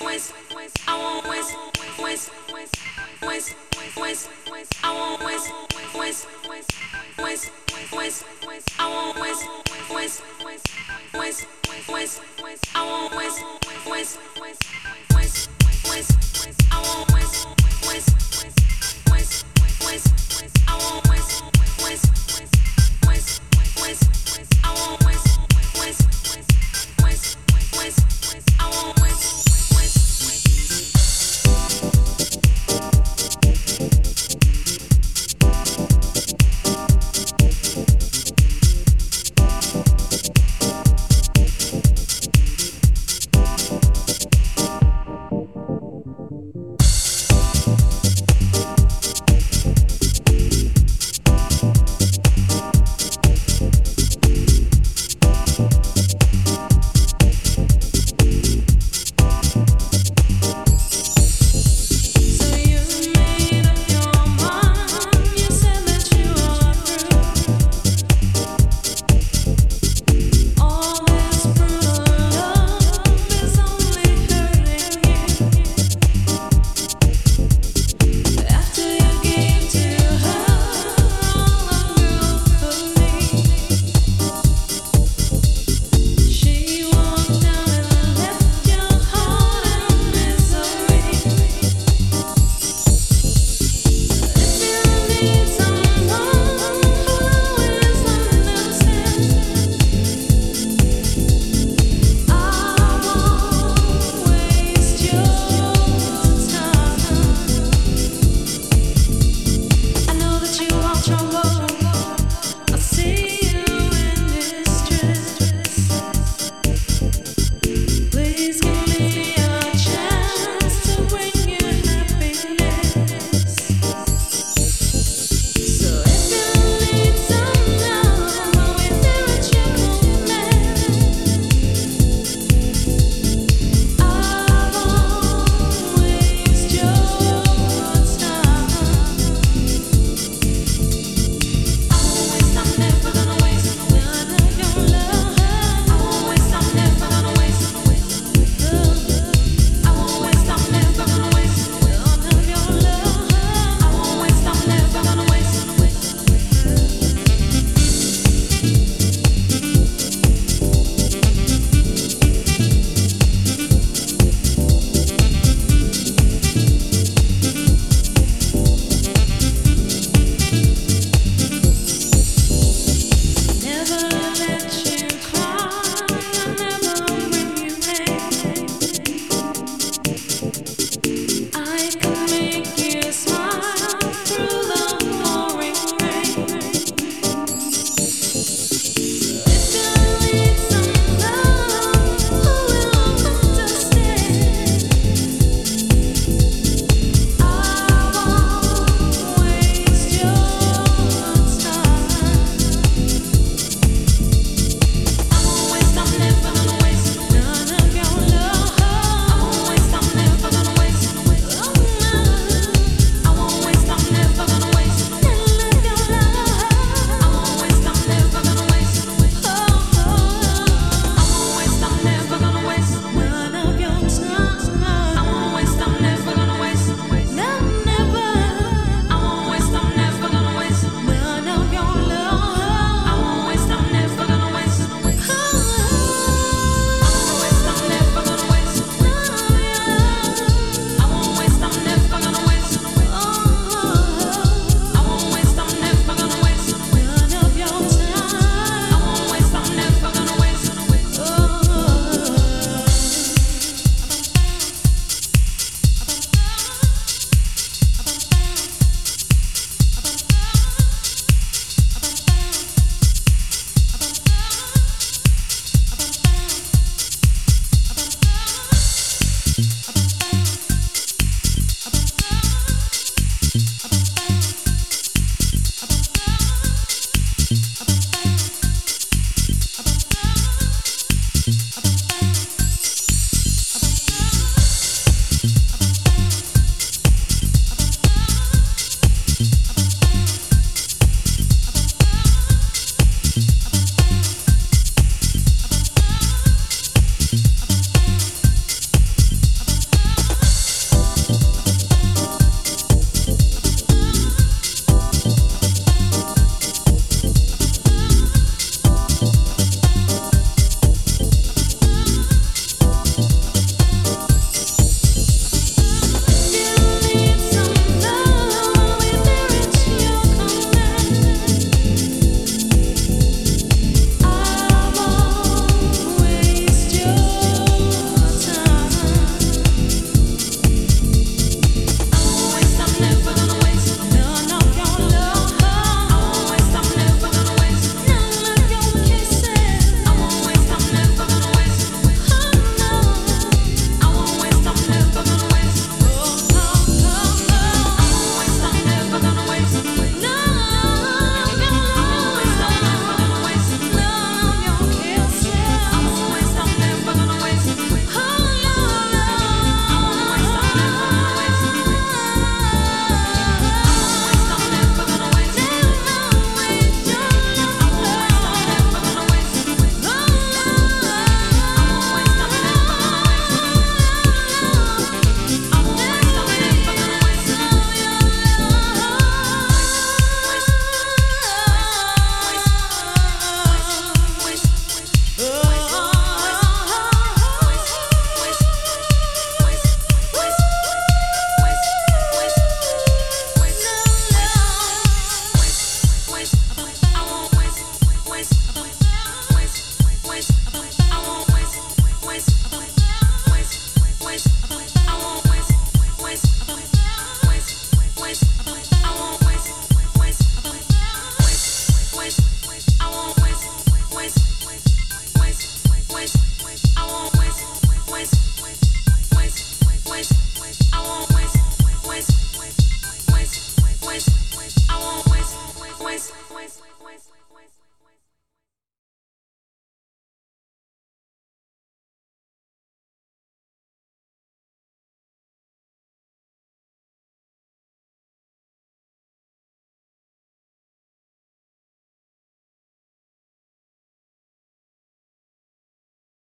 wins, wins, I want wins, wins, wins, wins, I want wins, wins, wins, wins, I want wins, wins, wins, wins, I want wins, wins, wins, wins.